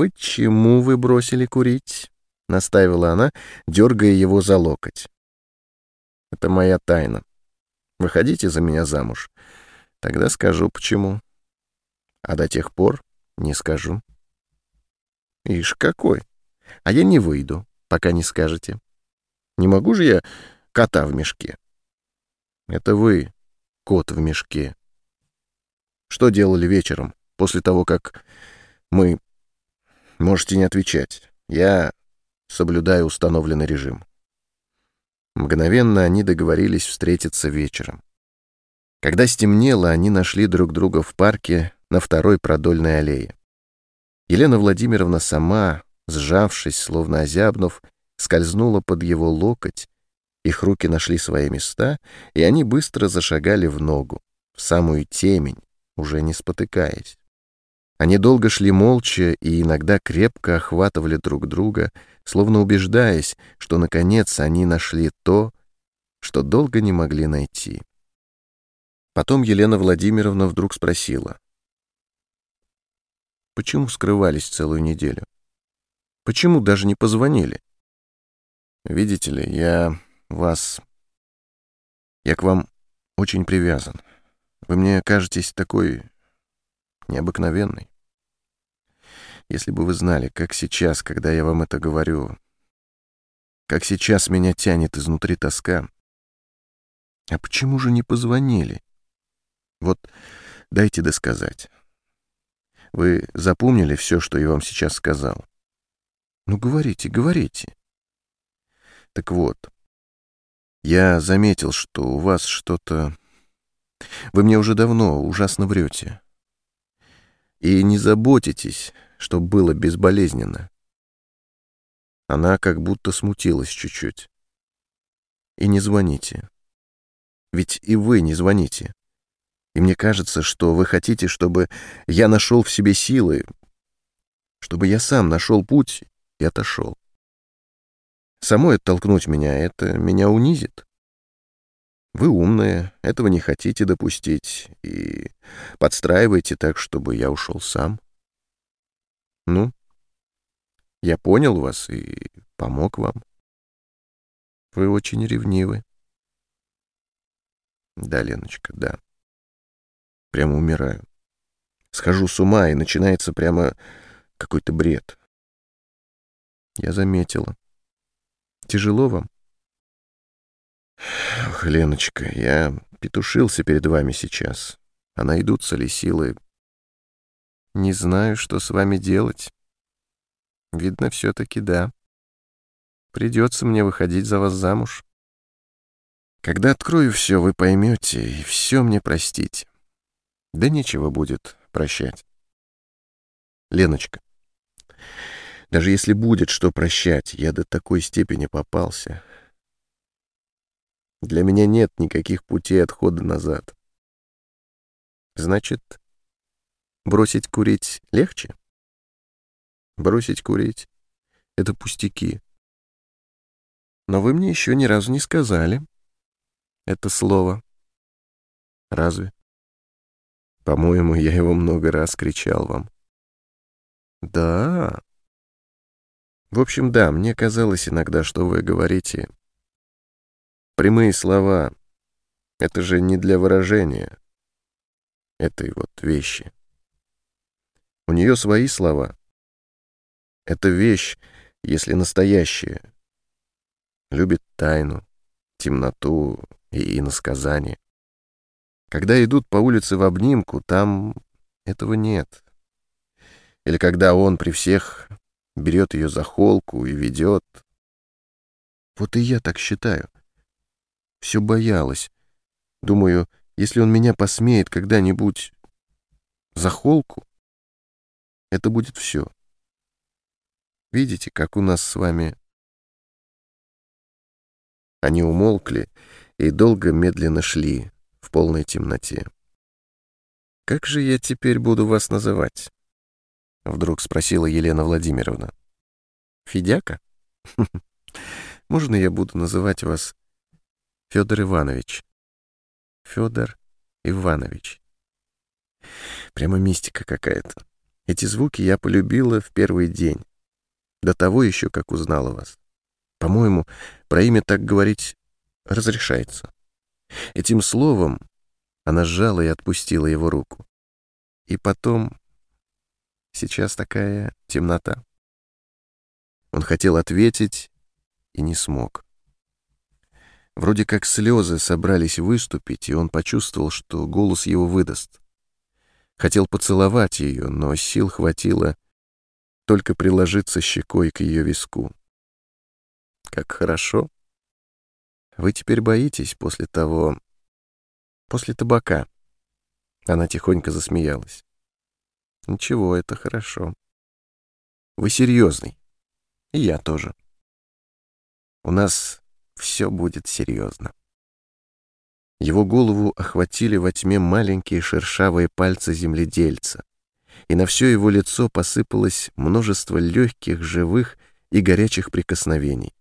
почему вы бросили курить?» — настаивала она, дергая его за локоть. «Это моя тайна. Выходите за меня замуж. Тогда скажу, почему. А до тех пор не скажу». «Ишь, какой! А я не выйду, пока не скажете. Не могу же я кота в мешке?» «Это вы, кот в мешке. Что делали вечером, после того, как мы Можете не отвечать. Я соблюдаю установленный режим. Мгновенно они договорились встретиться вечером. Когда стемнело, они нашли друг друга в парке на второй продольной аллее. Елена Владимировна сама, сжавшись, словно озябнув, скользнула под его локоть, их руки нашли свои места, и они быстро зашагали в ногу, в самую темень, уже не спотыкаясь. Они долго шли молча и иногда крепко охватывали друг друга, словно убеждаясь, что, наконец, они нашли то, что долго не могли найти. Потом Елена Владимировна вдруг спросила. «Почему скрывались целую неделю? Почему даже не позвонили? Видите ли, я вас... Я к вам очень привязан. Вы мне кажетесь такой необыкновенной. Если бы вы знали, как сейчас, когда я вам это говорю, как сейчас меня тянет изнутри тоска. А почему же не позвонили? Вот дайте досказать. Вы запомнили все, что я вам сейчас сказал? Ну, говорите, говорите. Так вот, я заметил, что у вас что-то... Вы мне уже давно ужасно врете. И не заботитесь, чтобы было безболезненно. Она как будто смутилась чуть-чуть. И не звоните. Ведь и вы не звоните. И мне кажется, что вы хотите, чтобы я нашел в себе силы, чтобы я сам нашел путь и отошел. Самой оттолкнуть меня — это меня унизит. Вы умная, этого не хотите допустить, и подстраиваете так, чтобы я ушел сам. Ну, я понял вас и помог вам. Вы очень ревнивы. Да, Леночка, да. Прямо умираю. Схожу с ума, и начинается прямо какой-то бред. Я заметила. Тяжело вам? Ох, Леночка, я петушился перед вами сейчас. А найдутся ли силы не знаю, что с вами делать. Видно, все-таки да. Придется мне выходить за вас замуж. Когда открою все, вы поймете и все мне простите. Да нечего будет прощать. Леночка, даже если будет что прощать, я до такой степени попался. Для меня нет никаких путей отхода назад. Значит, Бросить курить легче? Бросить курить — это пустяки. Но вы мне еще ни разу не сказали это слово. Разве? По-моему, я его много раз кричал вам. Да. В общем, да, мне казалось иногда, что вы говорите прямые слова. Это же не для выражения этой вот вещи. У нее свои слова. Это вещь, если настоящая. Любит тайну, темноту и иносказание. Когда идут по улице в обнимку, там этого нет. Или когда он при всех берет ее за холку и ведет. Вот и я так считаю. Все боялась. Думаю, если он меня посмеет когда-нибудь за холку, это будет все. Видите, как у нас с вами... Они умолкли и долго медленно шли в полной темноте. «Как же я теперь буду вас называть?» — вдруг спросила Елена Владимировна. «Федяка? Можно я буду называть вас Федор Иванович?» «Федор Иванович. Прямо мистика какая-то. Эти звуки я полюбила в первый день, до того еще, как узнала вас. По-моему, про имя так говорить разрешается. Этим словом она сжала и отпустила его руку. И потом... Сейчас такая темнота. Он хотел ответить и не смог. Вроде как слезы собрались выступить, и он почувствовал, что голос его выдаст. Хотел поцеловать ее, но сил хватило только приложиться щекой к ее виску. Как хорошо. Вы теперь боитесь после того... после табака. Она тихонько засмеялась. Ничего, это хорошо. Вы серьезный. И я тоже. У нас все будет серьезно. Его голову охватили во тьме маленькие шершавые пальцы земледельца, и на все его лицо посыпалось множество легких, живых и горячих прикосновений.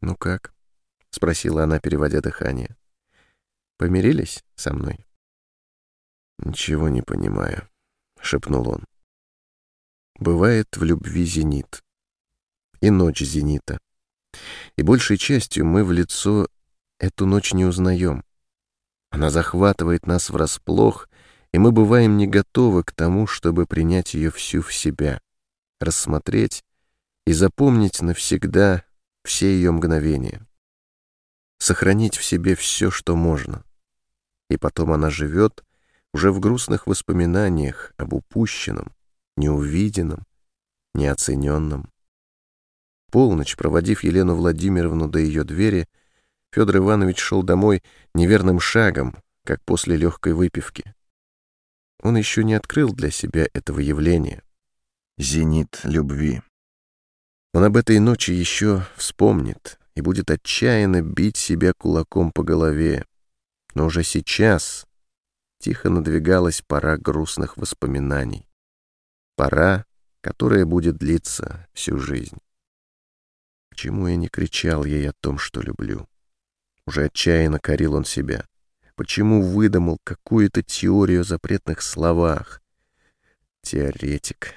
«Ну как?» — спросила она, переводя дыхание. «Помирились со мной?» «Ничего не понимаю», — шепнул он. «Бывает в любви зенит, и ночь зенита, и большей частью мы в лицо эту ночь не узнаем. Она захватывает нас врасплох, и мы бываем не готовы к тому, чтобы принять ее всю в себя, рассмотреть и запомнить навсегда все ее мгновения. Сохранить в себе все, что можно. И потом она живет уже в грустных воспоминаниях об упущенном, неувиденном, неоцененном полночь, проводив Елену Владимировну до ее двери, Федор Иванович шел домой неверным шагом, как после легкой выпивки. Он еще не открыл для себя этого явления. Зенит любви. Он об этой ночи еще вспомнит и будет отчаянно бить себя кулаком по голове. Но уже сейчас тихо надвигалась пора грустных воспоминаний. Пора, которая будет длиться всю жизнь. Почему я не кричал ей о том, что люблю? Уже отчаянно корил он себя. Почему выдумал какую-то теорию о запретных словах? Теоретик.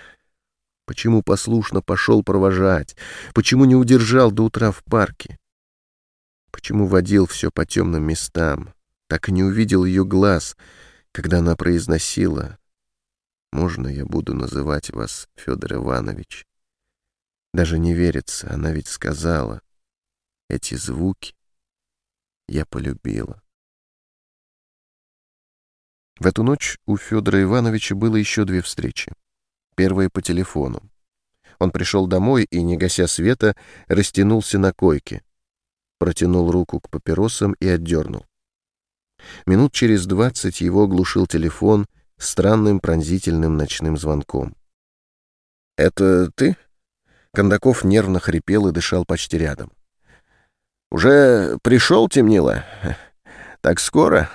Почему послушно пошел провожать? Почему не удержал до утра в парке? Почему водил все по темным местам? Так и не увидел ее глаз, когда она произносила «Можно я буду называть вас Федор Иванович?» Даже не верится, она ведь сказала. Эти звуки я полюбила. В эту ночь у Федора Ивановича было еще две встречи. Первая по телефону. Он пришел домой и, не гася света, растянулся на койке. Протянул руку к папиросам и отдернул. Минут через двадцать его оглушил телефон странным пронзительным ночным звонком. «Это ты?» Кондаков нервно хрипел и дышал почти рядом. «Уже пришел, темнило? Так скоро?»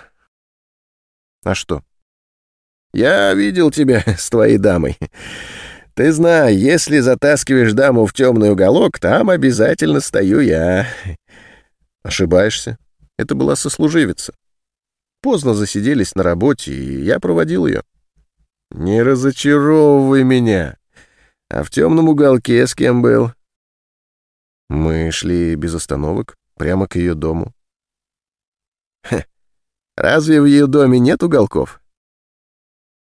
«А что?» «Я видел тебя с твоей дамой. Ты знай, если затаскиваешь даму в темный уголок, там обязательно стою я». «Ошибаешься. Это была сослуживица. Поздно засиделись на работе, и я проводил ее». «Не разочаровывай меня. А в темном уголке с кем был? Мы шли без остановок, прямо к ее дому. Хе, разве в ее доме нет уголков?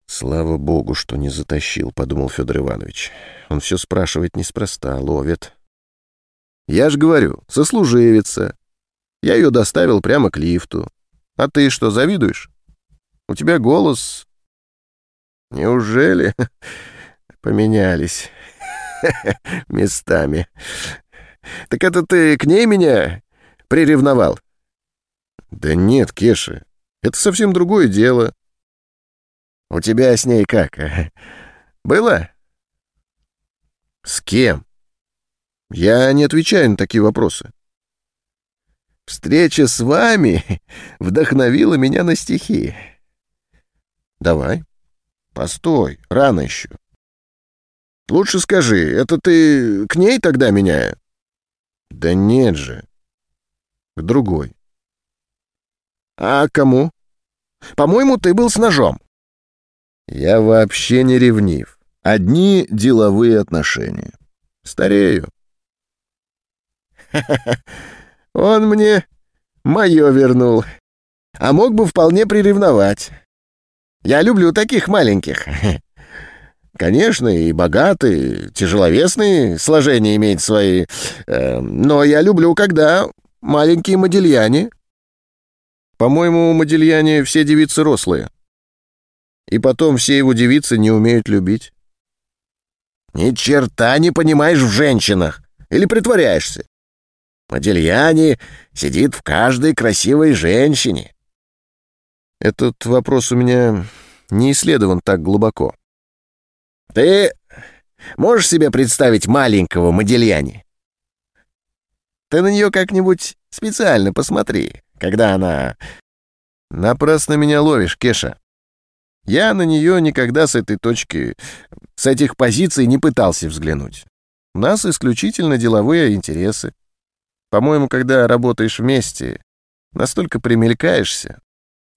Слава богу, что не затащил, подумал Федор Иванович. Он все спрашивает неспроста, ловит. Я ж говорю, сослуживица. Я ее доставил прямо к лифту. А ты что, завидуешь? У тебя голос... Неужели поменялись? местами. Так это ты к ней меня приревновал? Да нет, Кеша, это совсем другое дело. У тебя с ней как? Было? С кем? Я не отвечаю на такие вопросы. Встреча с вами вдохновила меня на стихи. Давай. Постой, рано еще. Лучше скажи, это ты к ней тогда меня?» «Да нет же. К другой». «А кому? По-моему, ты был с ножом». «Я вообще не ревнив. Одни деловые отношения. Старею. Он мне мое вернул. А мог бы вполне приревновать. Я люблю таких маленьких. Конечно, и богатые, тяжеловесные сложения имеют свои. Э, но я люблю, когда маленькие модельяне. По-моему, у Модельяне все девицы рослые. И потом все его девицы не умеют любить. Ни черта не понимаешь в женщинах. Или притворяешься. Модельяне сидит в каждой красивой женщине. Этот вопрос у меня не исследован так глубоко. Ты можешь себе представить маленького Модельяне? Ты на нее как-нибудь специально посмотри, когда она... Напрасно меня ловишь, Кеша. Я на нее никогда с этой точки, с этих позиций не пытался взглянуть. У нас исключительно деловые интересы. По-моему, когда работаешь вместе, настолько примелькаешься.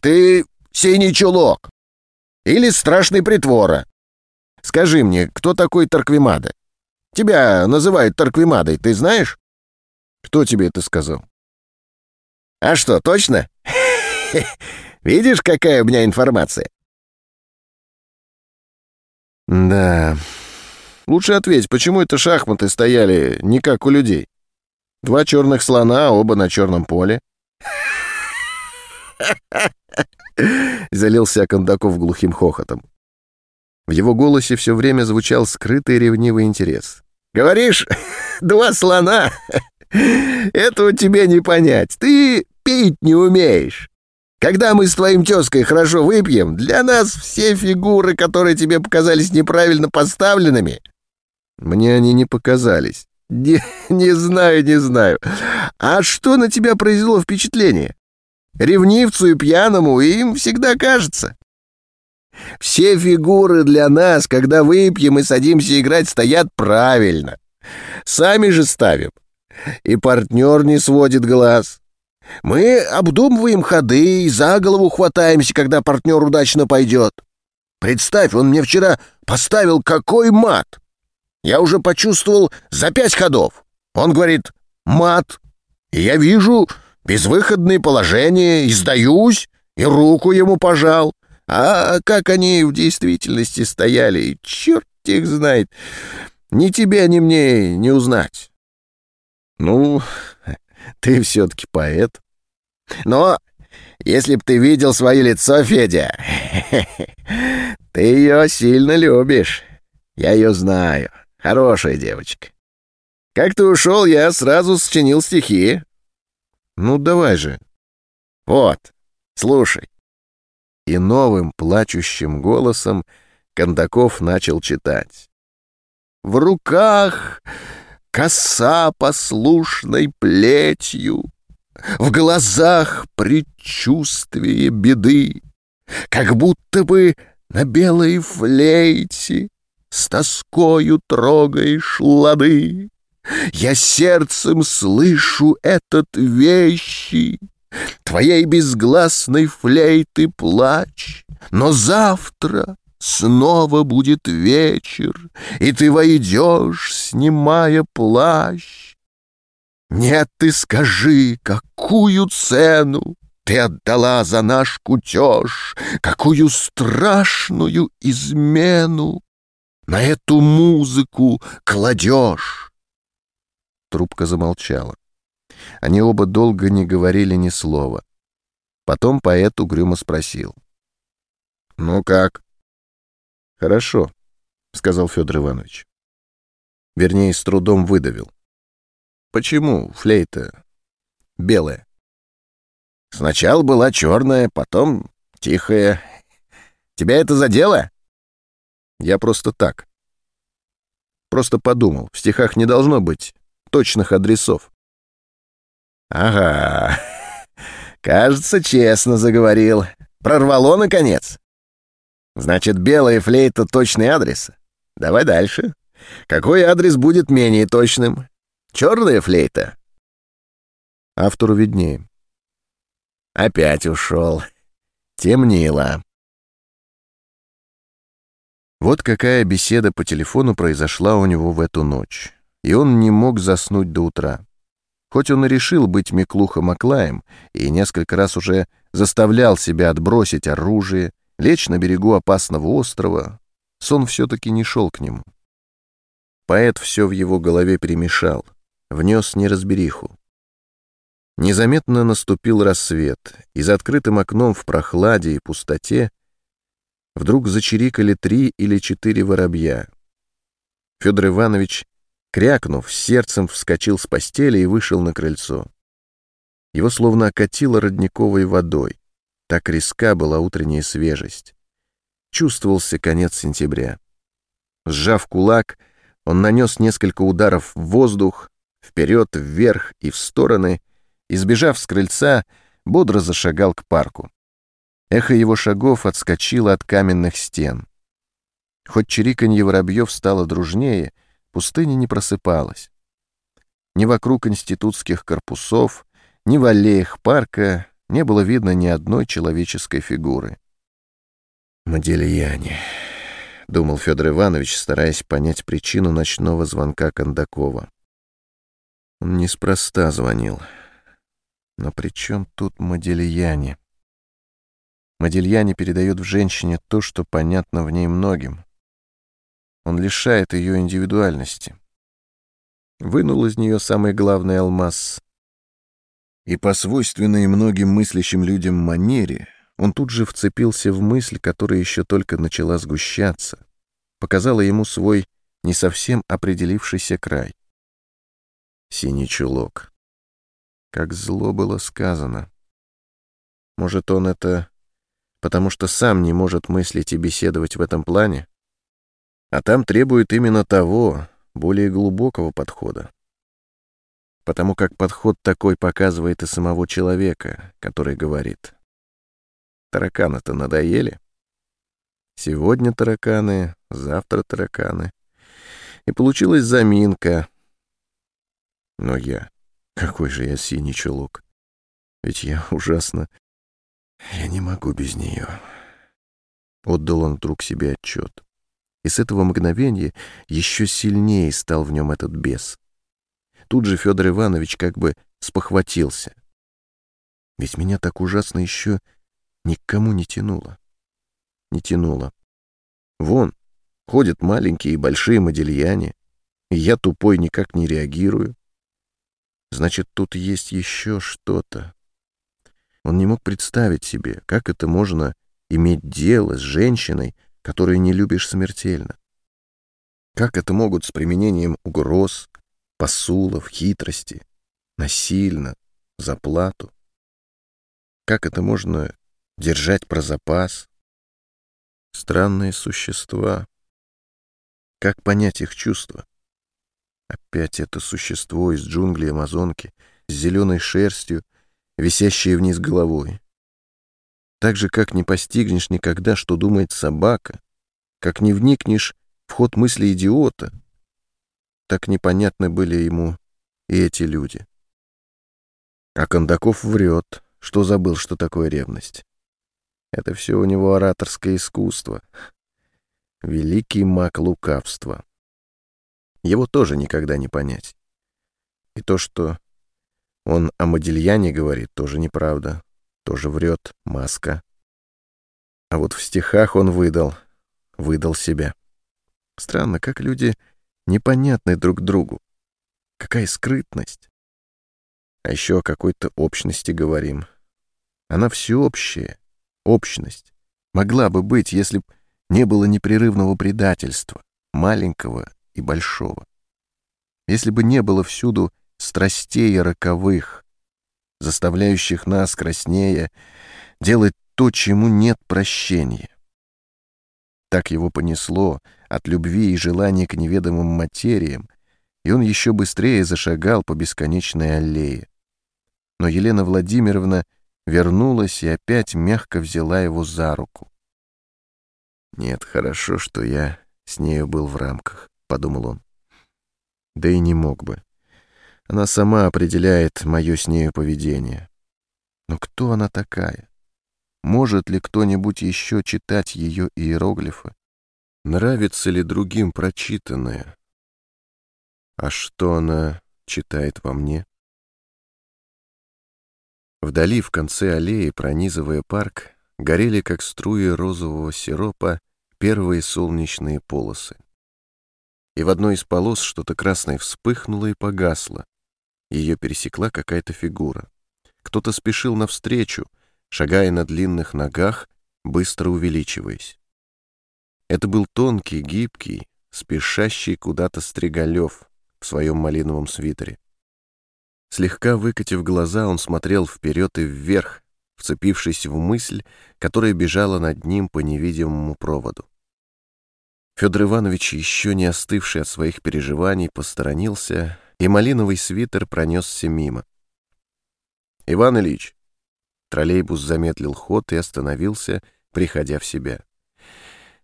Ты синий чулок. Или страшный притвора. Скажи мне, кто такой Тарквимада? Тебя называют Тарквимадой, ты знаешь? Кто тебе это сказал? А что, точно? Видишь, какая у меня информация? Да. Лучше ответь, почему это шахматы стояли не как у людей? Два черных слона, оба на черном поле. Залился Кондаков глухим хохотом. В его голосе все время звучал скрытый ревнивый интерес. «Говоришь, два слона? Этого тебе не понять. Ты пить не умеешь. Когда мы с твоим тезкой хорошо выпьем, для нас все фигуры, которые тебе показались неправильно поставленными...» «Мне они не показались». Не, «Не знаю, не знаю. А что на тебя произвело впечатление? Ревнивцу и пьяному им всегда кажется. Все фигуры для нас, когда выпьем и садимся играть, стоят правильно. Сами же ставим. И партнер не сводит глаз. Мы обдумываем ходы и за голову хватаемся, когда партнер удачно пойдет. Представь, он мне вчера поставил какой мат. Я уже почувствовал за пять ходов. Он говорит «мат». И я вижу безвыходные положения, и сдаюсь, и руку ему пожал. А как они в действительности стояли, черт их знает. Ни тебе, ни мне не узнать. Ну, ты все-таки поэт. Но если б ты видел свое лицо, Федя, ты ее сильно любишь. Я ее знаю. Хорошая девочка. Как ты ушел, я сразу сочинил стихи. Ну, давай же. Вот, слушай. И новым плачущим голосом Кондаков начал читать. В руках коса послушной плетью, В глазах предчувствие беды, Как будто бы на белой флейте С тоскою трогаешь лады. Я сердцем слышу этот вещи, Твоей безгласной флейты плач, Но завтра Снова будет вечер, и ты войдешь, снимая плащ. Нет, ты скажи, какую цену ты отдала за наш кутеж, какую страшную измену на эту музыку кладешь. Трубка замолчала. Они оба долго не говорили ни слова. Потом поэт угрюмо спросил. «Ну как?» «Хорошо», — сказал Федор Иванович. Вернее, с трудом выдавил. «Почему флейта белая?» «Сначала была черная, потом тихая. Тебя это задело?» «Я просто так. Просто подумал, в стихах не должно быть точных адресов». «Ага, кажется, честно заговорил. Прорвало, наконец?» Значит, белая флейта — точный адрес. Давай дальше. Какой адрес будет менее точным? Черная флейта? Автору виднее. Опять ушел. Темнило. Вот какая беседа по телефону произошла у него в эту ночь, и он не мог заснуть до утра. Хоть он и решил быть Миклуха Маклаем и несколько раз уже заставлял себя отбросить оружие, лечь на берегу опасного острова, сон все-таки не шел к нему. Поэт все в его голове перемешал, внес неразбериху. Незаметно наступил рассвет, и за открытым окном в прохладе и пустоте вдруг зачирикали три или четыре воробья. Федор Иванович Крякнув, сердцем вскочил с постели и вышел на крыльцо. Его словно окатило родниковой водой. Так резка была утренняя свежесть. Чувствовался конец сентября. Сжав кулак, он нанес несколько ударов в воздух, вперед, вверх и в стороны, и, сбежав с крыльца, бодро зашагал к парку. Эхо его шагов отскочило от каменных стен. Хоть чириканье воробьев стало дружнее, Пустыня не просыпалась. Ни вокруг институтских корпусов, ни в аллеях парка не было видно ни одной человеческой фигуры. «Модельяне», — думал Федор Иванович, стараясь понять причину ночного звонка Кондакова. Он неспроста звонил. Но при чем тут Модельяне? Модельяне передает в женщине то, что понятно в ней многим. Он лишает ее индивидуальности. Вынул из нее самый главный алмаз. И по свойственной многим мыслящим людям манере он тут же вцепился в мысль, которая еще только начала сгущаться, показала ему свой не совсем определившийся край. Синий чулок. Как зло было сказано. Может, он это потому что сам не может мыслить и беседовать в этом плане? А там требует именно того, более глубокого подхода. Потому как подход такой показывает и самого человека, который говорит. Тараканы-то надоели. Сегодня тараканы, завтра тараканы. И получилась заминка. Но я... Какой же я синий чулок. Ведь я ужасно... Я не могу без нее. Отдал он вдруг себе отчет и с этого мгновения еще сильнее стал в нем этот бес. Тут же Федор Иванович как бы спохватился. Ведь меня так ужасно еще никому не тянуло. Не тянуло. Вон, ходят маленькие и большие модельяне, и я тупой никак не реагирую. Значит, тут есть еще что-то. Он не мог представить себе, как это можно иметь дело с женщиной, которую не любишь смертельно. Как это могут с применением угроз, посулов, хитрости, насильно, за плату? Как это можно держать про запас? Странные существа. Как понять их чувства? Опять это существо из джунглей Амазонки с зеленой шерстью, висящее вниз головой. Так же, как не постигнешь никогда, что думает собака, как не вникнешь в ход мысли идиота, так непонятны были ему и эти люди. А Кондаков врет, что забыл, что такое ревность. Это все у него ораторское искусство. Великий маг лукавства. Его тоже никогда не понять. И то, что он о Модильяне говорит, тоже неправда тоже врет, маска. А вот в стихах он выдал, выдал себя. Странно, как люди непонятны друг другу. Какая скрытность. А еще о какой-то общности говорим. Она всеобщая, общность. Могла бы быть, если б не было непрерывного предательства, маленького и большого. Если бы не было всюду страстей роковых, заставляющих нас, краснее, делать то, чему нет прощения. Так его понесло от любви и желания к неведомым материям, и он еще быстрее зашагал по бесконечной аллее. Но Елена Владимировна вернулась и опять мягко взяла его за руку. «Нет, хорошо, что я с нею был в рамках», — подумал он. Да и не мог бы. Она сама определяет мое с нею поведение. Но кто она такая? Может ли кто-нибудь еще читать ее иероглифы? Нравится ли другим прочитанное? А что она читает во мне? Вдали, в конце аллеи, пронизывая парк, горели, как струи розового сиропа, первые солнечные полосы. И в одной из полос что-то красное вспыхнуло и погасло. Ее пересекла какая-то фигура. Кто-то спешил навстречу, шагая на длинных ногах, быстро увеличиваясь. Это был тонкий, гибкий, спешащий куда-то Стригалев в своем малиновом свитере. Слегка выкатив глаза, он смотрел вперед и вверх, вцепившись в мысль, которая бежала над ним по невидимому проводу. Федор Иванович, еще не остывший от своих переживаний, посторонился, и малиновый свитер пронесся мимо. «Иван Ильич!» Троллейбус замедлил ход и остановился, приходя в себя.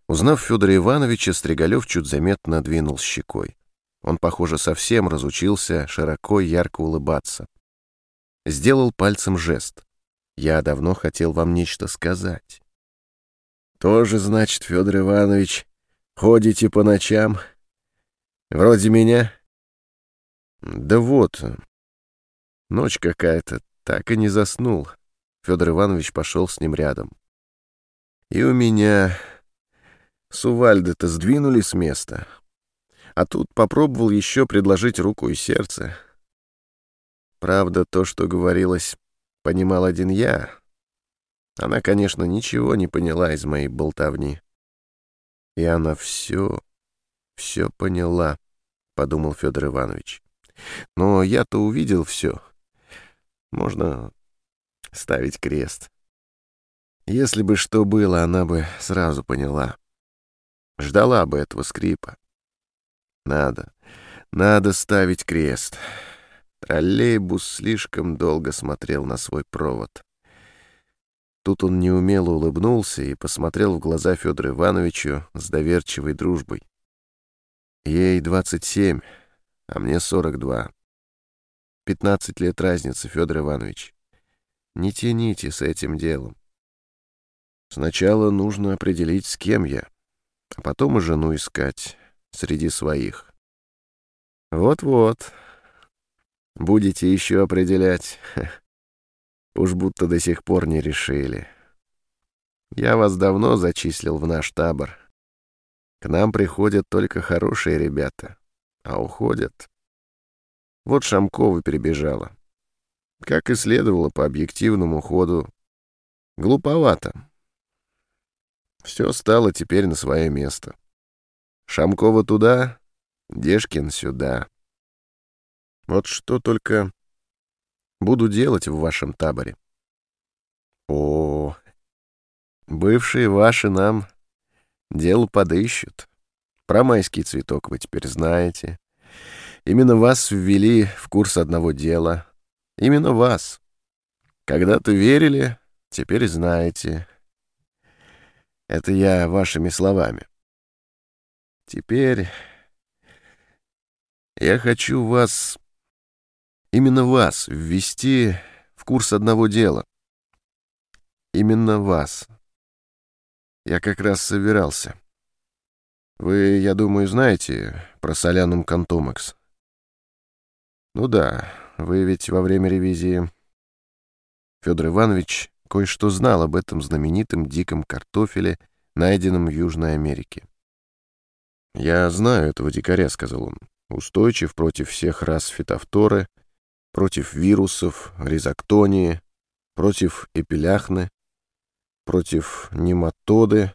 Узнав Федора Ивановича, Стригалев чуть заметно двинул щекой. Он, похоже, совсем разучился широко и ярко улыбаться. Сделал пальцем жест. «Я давно хотел вам нечто сказать». «Тоже, значит, Федор Иванович, ходите по ночам? Вроде меня?» «Да вот, ночь какая-то, так и не заснул». Федор Иванович пошел с ним рядом. «И у меня Сувальды-то сдвинули с места. А тут попробовал еще предложить руку и сердце. Правда, то, что говорилось, понимал один я. Она, конечно, ничего не поняла из моей болтовни. И она все, все поняла, — подумал Федор Иванович. Но я-то увидел все. Можно ставить крест. Если бы что было, она бы сразу поняла. Ждала бы этого скрипа. Надо, надо ставить крест. Троллейбус слишком долго смотрел на свой провод. Тут он неумело улыбнулся и посмотрел в глаза Федору Ивановичу с доверчивой дружбой. Ей двадцать семь, а мне сорок два. Пятнадцать лет разницы, Федор Иванович. Не тяните с этим делом. Сначала нужно определить, с кем я, а потом и жену искать среди своих. Вот-вот. Будете еще определять. Уж будто до сих пор не решили. Я вас давно зачислил в наш табор. К нам приходят только хорошие ребята, а уходят. Вот Шамкова перебежала. Как и следовало по объективному ходу. Глуповато. Все стало теперь на свое место. Шамкова туда, Дешкин сюда. Вот что только буду делать в вашем таборе. О, бывшие ваши нам дело подыщут. Про майский цветок вы теперь знаете. Именно вас ввели в курс одного дела. Именно вас. Когда-то верили, теперь знаете. Это я вашими словами. Теперь я хочу вас, именно вас, ввести в курс одного дела. Именно вас. Я как раз собирался. Вы, я думаю, знаете про Солянум Кантомекс? Ну да, вы ведь во время ревизии... Федор Иванович кое-что знал об этом знаменитом диком картофеле, найденном в Южной Америке. «Я знаю этого дикаря», — сказал он. «Устойчив против всех рас фитофторы, против вирусов, ризоктонии, против эпиляхны, против нематоды.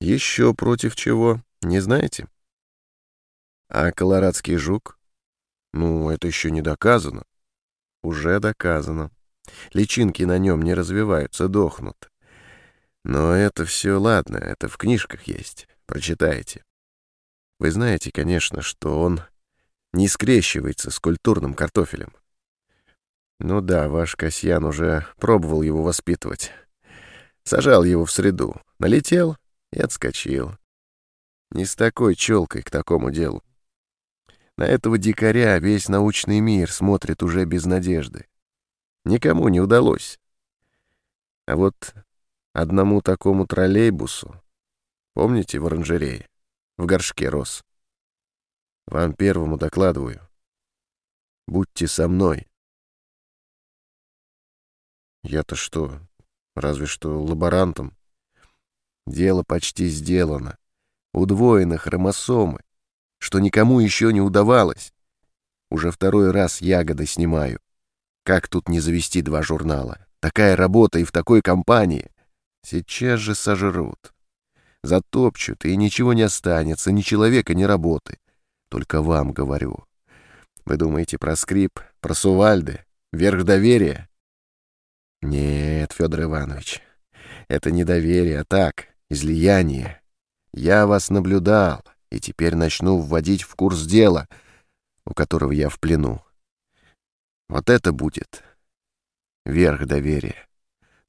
Еще против чего, не знаете? А колорадский жук? Ну, это еще не доказано. Уже доказано. Личинки на нем не развиваются, дохнут. Но это все ладно, это в книжках есть. Прочитайте. Вы знаете, конечно, что он не скрещивается с культурным картофелем. Ну да, ваш Касьян уже пробовал его воспитывать. Сажал его в среду, налетел и отскочил. Не с такой челкой к такому делу. На этого дикаря весь научный мир смотрит уже без надежды. Никому не удалось. А вот одному такому троллейбусу Помните, в оранжерее? В горшке рос. Вам первому докладываю. Будьте со мной. Я-то что, разве что лаборантом? Дело почти сделано. Удвоены хромосомы, что никому еще не удавалось. Уже второй раз ягоды снимаю. Как тут не завести два журнала? Такая работа и в такой компании. Сейчас же сожрут. Затопчут, и ничего не останется, ни человека, ни работы. Только вам говорю. Вы думаете про скрип, про Сувальды, верх доверия? Нет, Федор Иванович, это не доверие, а так, излияние. Я вас наблюдал, и теперь начну вводить в курс дела, у которого я в плену. Вот это будет верх доверия.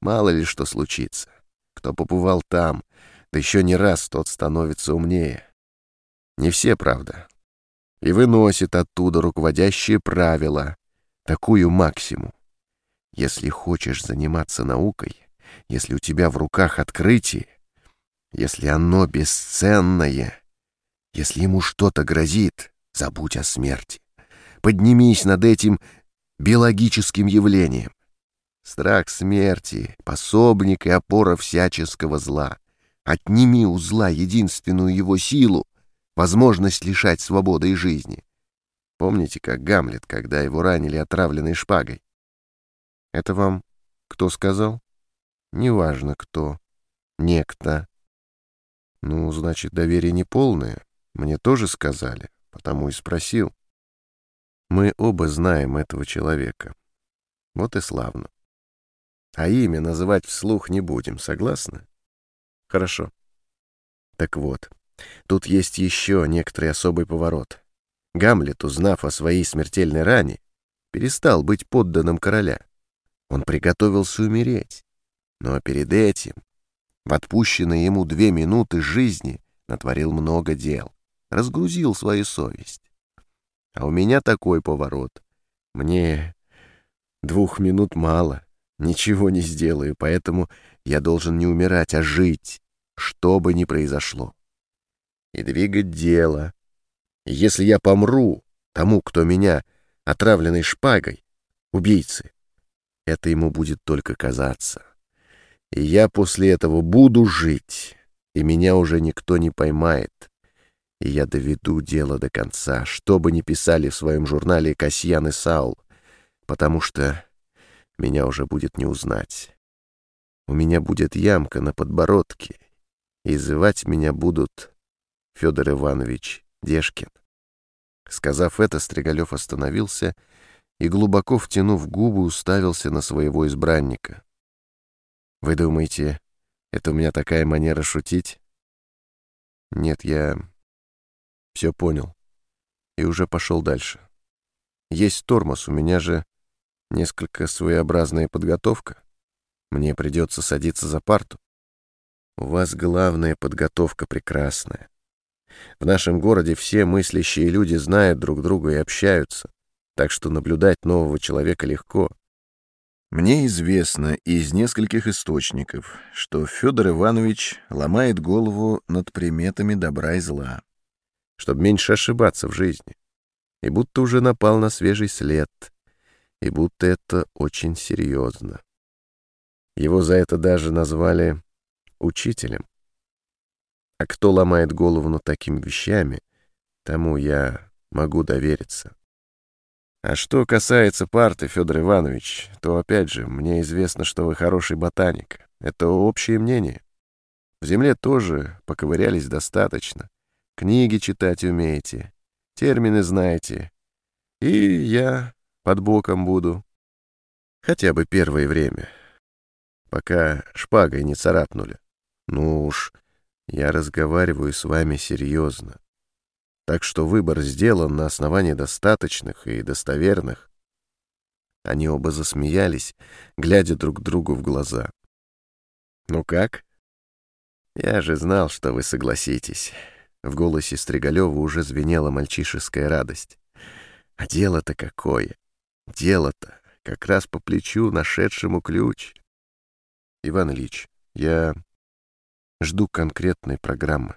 Мало ли что случится. Кто побывал там, да еще не раз тот становится умнее. Не все, правда. И выносит оттуда руководящие правила, такую максимум. Если хочешь заниматься наукой, если у тебя в руках открытие, если оно бесценное, если ему что-то грозит, забудь о смерти. Поднимись над этим биологическим явлением. Страх смерти — пособник и опора всяческого зла. Отними у зла единственную его силу — возможность лишать свободы и жизни. Помните, как Гамлет, когда его ранили отравленной шпагой? Это вам кто сказал? Неважно кто. Некто. Ну, значит, доверие неполное. Мне тоже сказали, потому и спросил. Мы оба знаем этого человека. Вот и славно. А имя называть вслух не будем, согласны? Хорошо. Так вот, тут есть еще некоторый особый поворот. Гамлет, узнав о своей смертельной ране, перестал быть подданным короля. Он приготовился умереть. Но перед этим, в отпущенные ему две минуты жизни, натворил много дел, разгрузил свою совесть. А у меня такой поворот. Мне двух минут мало ничего не сделаю, поэтому я должен не умирать, а жить, что бы ни произошло. И двигать дело. Если я помру тому, кто меня отравленной шпагой, убийцы, это ему будет только казаться. И я после этого буду жить, и меня уже никто не поймает. И я доведу дело до конца, что бы ни писали в своем журнале Касьян и Саул, потому что меня уже будет не узнать. У меня будет ямка на подбородке, и звать меня будут Федор Иванович Дешкин. Сказав это, Стригалев остановился и, глубоко втянув губы, уставился на своего избранника. «Вы думаете, это у меня такая манера шутить?» «Нет, я все понял и уже пошел дальше. Есть тормоз, у меня же Несколько своеобразная подготовка. Мне придется садиться за парту. У вас главная подготовка прекрасная. В нашем городе все мыслящие люди знают друг друга и общаются, так что наблюдать нового человека легко. Мне известно из нескольких источников, что Федор Иванович ломает голову над приметами добра и зла, чтобы меньше ошибаться в жизни, и будто уже напал на свежий след — и будто это очень серьезно. Его за это даже назвали учителем. А кто ломает голову над такими вещами, тому я могу довериться. А что касается парты, Федор Иванович, то, опять же, мне известно, что вы хороший ботаник. Это общее мнение. В земле тоже поковырялись достаточно. Книги читать умеете, термины знаете. И я под боком буду. Хотя бы первое время, пока шпагой не царапнули. Ну уж, я разговариваю с вами серьезно. Так что выбор сделан на основании достаточных и достоверных. Они оба засмеялись, глядя друг другу в глаза. «Ну как?» «Я же знал, что вы согласитесь». В голосе Стригалева уже звенела мальчишеская радость. «А дело-то какое! Дело-то как раз по плечу нашедшему ключ. Иван Ильич, я Жду конкретной программы.